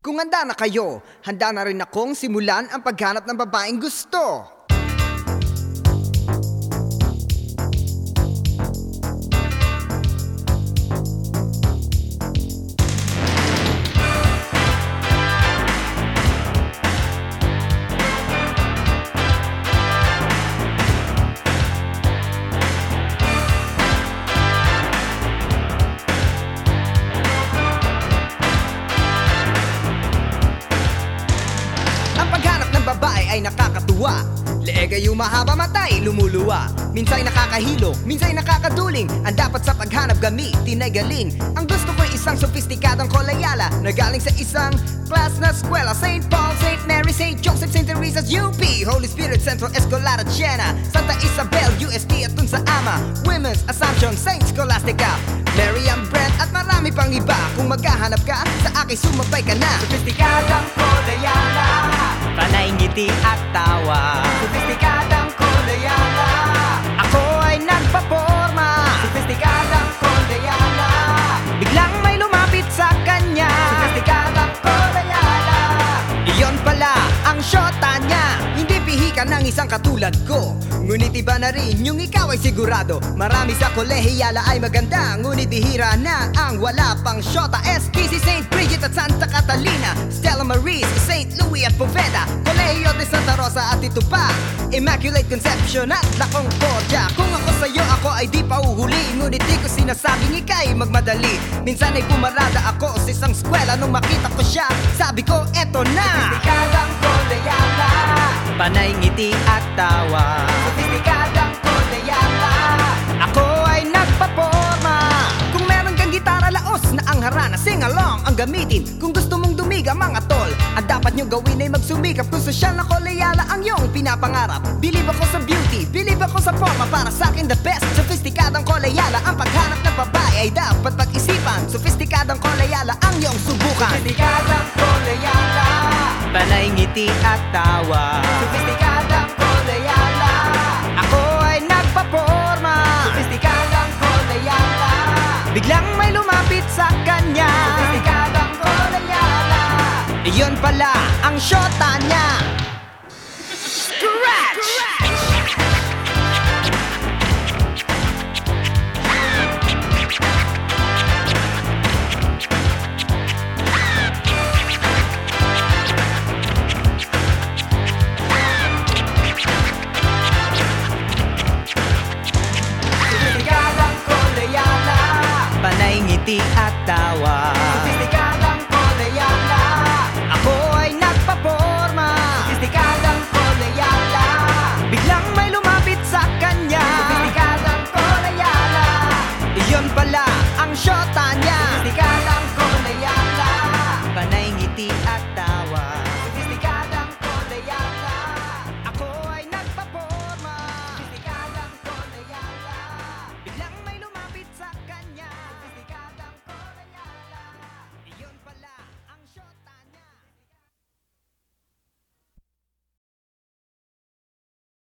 Kung handa na kayo, handa na rin akong simulan ang paghanap ng babaeng gusto. Ay nakakatuwa Leeg ay umahaba matay, lumuluwa Minsa'y nakakahilo, minsa'y nakakaduling Ang dapat sa paghanap gamitin ay galing Ang gusto ko'y isang sofistikadong kolayala Na galing sa isang class na eskwela St. Paul, St. Mary, St. Joseph, St. Teresa's UP Holy Spirit, Central Escolar at Siena Santa Isabel, UST at dun sa Ama Women's Assumption, St. Scholastica Mary Ann Brent at marami pang iba Kung maghahanap ka, sa akin sumabay ka na Sofistikadang Panay ngiti at tawa Sofistikadang kolayala isang katulad ko. Ngunit iba na rin yung ikaw ay sigurado. Marami sa kolehiyala ay maganda Ngunit bihira na ang wala pang syota STC St. Bridget at Santa Catalina Stella Maris, St. Louis at Poveda Colegio de Santa Rosa at ito pa Immaculate Conception at La Concordia. Kung ako sa'yo ako ay di pa uhuli Ngunit di ko sinasabing ikay magmadali. Minsan ay pumarada ako sa isang skwela Nung makita ko siya, sabi ko eto na. Ngiti at tawa Sofistikadang kolayala Ako ay nagpaporma. Kung meron kang gitara laos na ang harana. Sing along ang gamitin. Kung gusto mong dumiga mga tol. Ang dapat nyo gawin ay magsumikap Kung sosyal na kolayala ang iyong pinapangarap. Believe ako sa beauty, believe ako sa forma. Para sa akin the best, sofistikadang kolayala Ang paghanap ng babae ay dapat pag-isipan. Sofistikadang kolayala ang iyong subukan. Sofistikadang kolayala Panay ngiti at tawa. Sofistikadang Yun pala ang syota niya. Scratch! Panay ngiti at tawa. J.